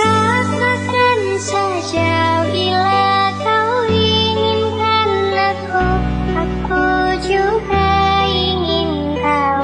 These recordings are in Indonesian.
Katakan saja bila kau inginkan aku Aku juga ingin kau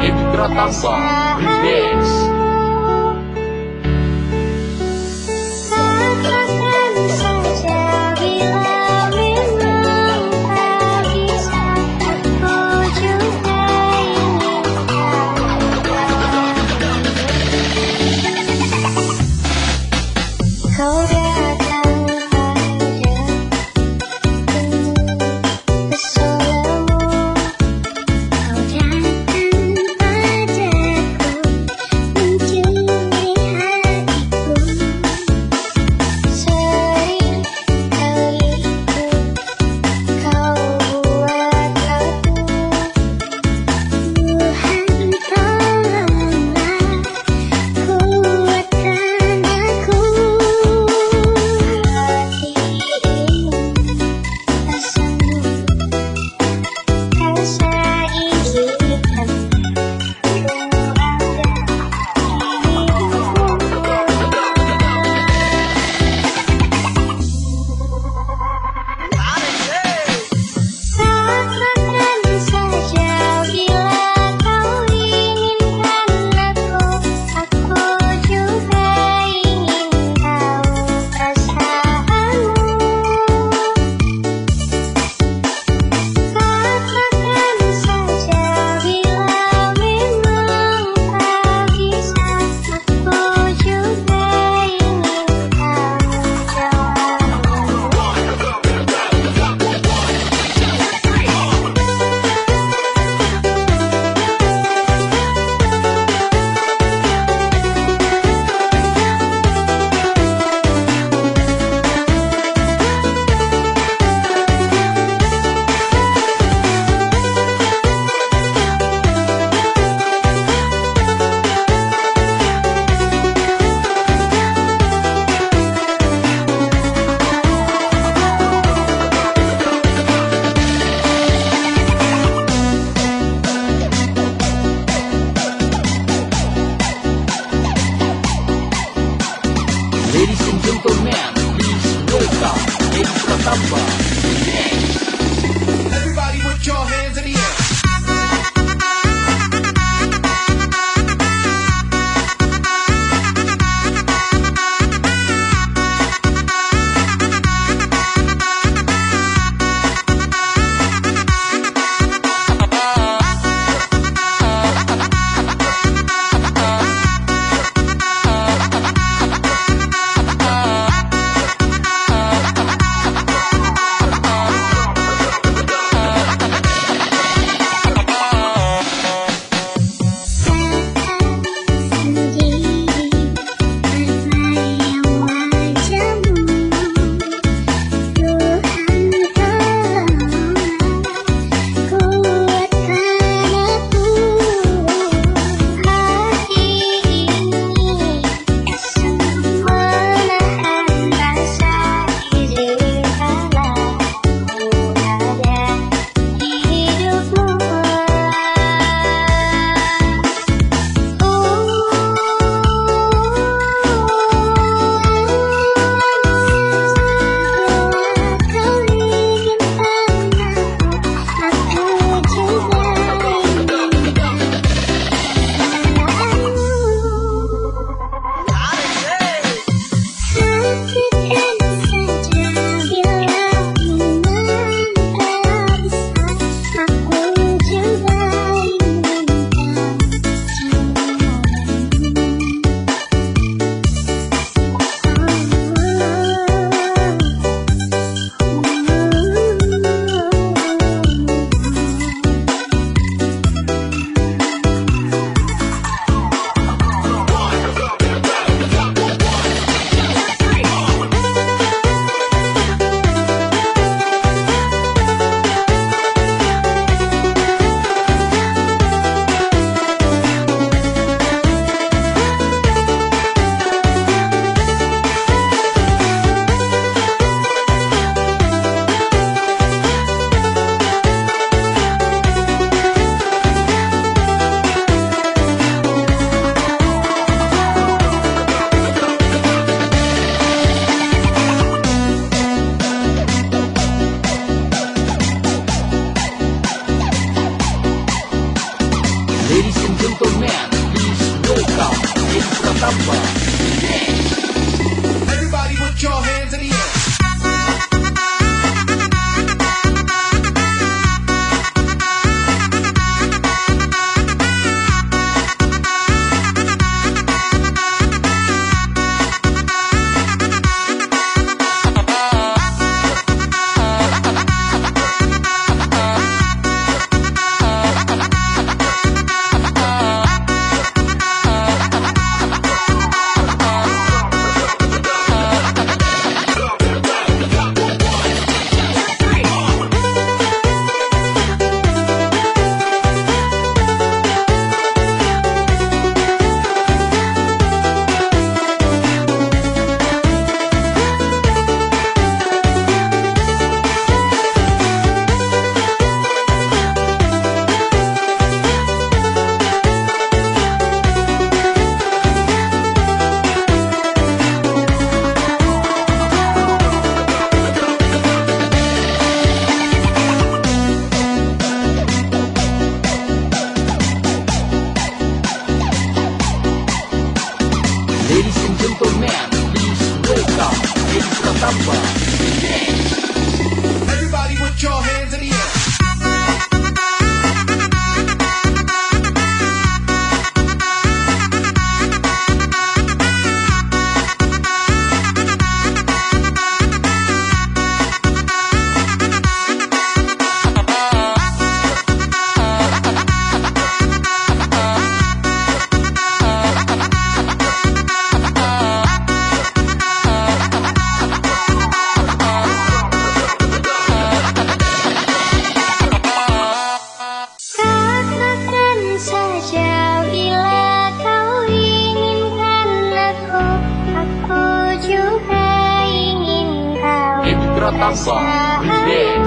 I'm sorry.